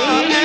Amen.